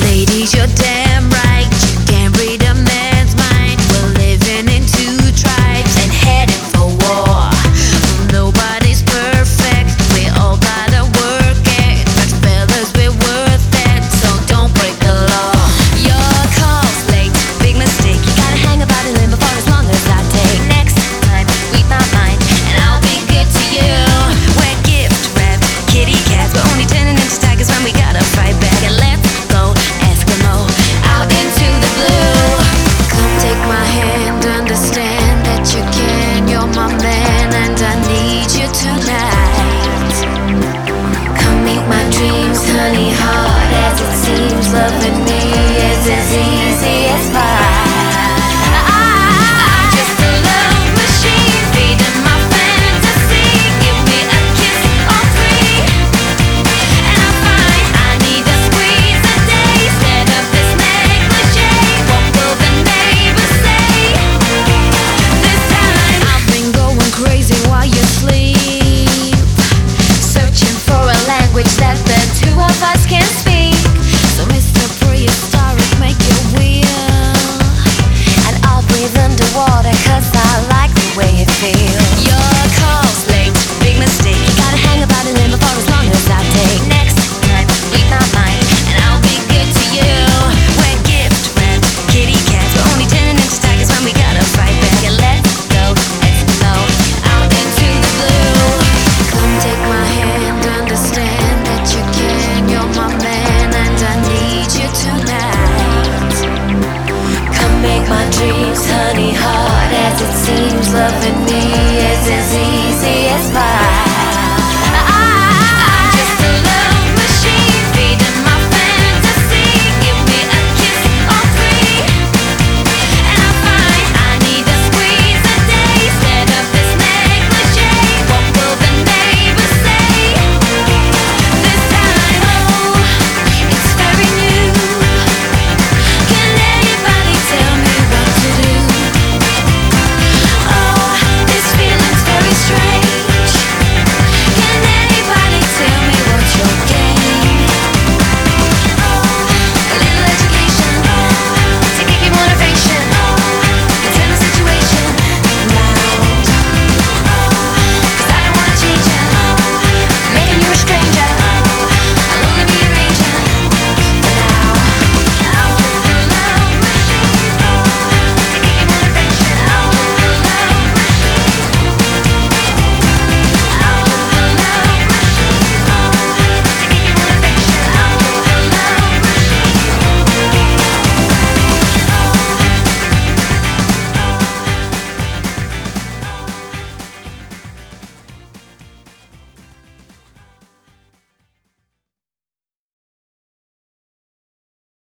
Ladies, you're damn 'cause